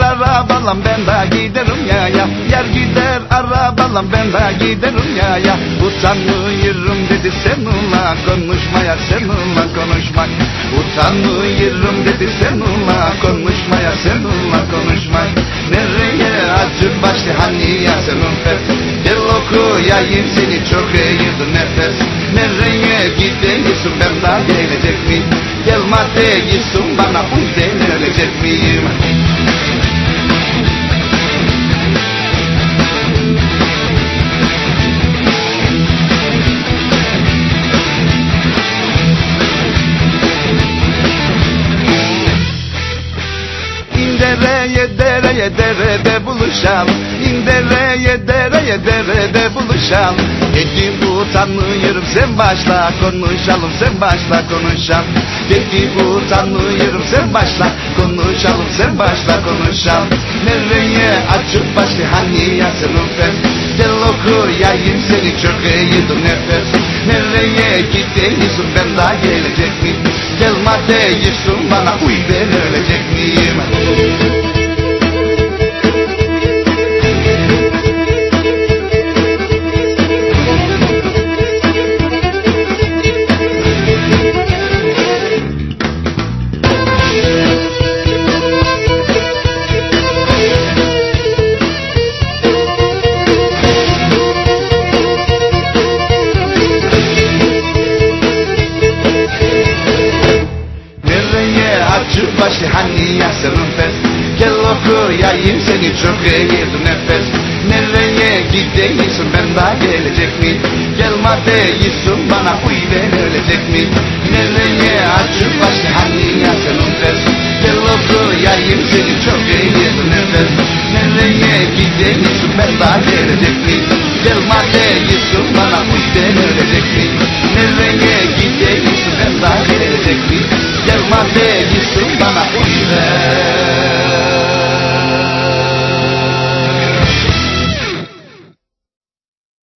arabalam ben de giderim ya ya. Yer gider arabalam ben de giderim ya ya. Utanmıyorum dedi seninle konuşmaya seninle konuşmak Utanmıyorum dedi seninle konuşmaya seninle konuşmak Nereye acı başlı hani ya senin fes Gel okuyayım seni çok iyiydi nefes. Nereye gidiyorsun ben daha gelecek miyim? Gelme değilsin bana uy denilecek miyim İndereye dereye derede buluşalım İndereye dereye derede buluşalım Peki utanmıyorum sen başla konuşalım sen başla konuşalım Peki utanmıyorum sen başla konuşalım sen başla konuşalım Nereye açık başlı hani yasının fes Gel okuyayım seni çok iyidir nefes. Nereye gidiyorsun ben daha gelecek miyim? Gelme değilsin bana uy ben ölecek miyim Nereye açık başı hani yasının fes. Gel okuyayım seni çok iyidir nefes. Nereye gidiyorsun ben daha gelecek mi Gelme değilsin bana uy ben ölecek mi Nereye açık başı hani yasının fes? Gel okuyayım seni çok iyidir nefes. Nereye gidiyorsun ben daha gelecek mi Gelme değilsin bana uy ben ölecek mi Nereye gidiyorsun ben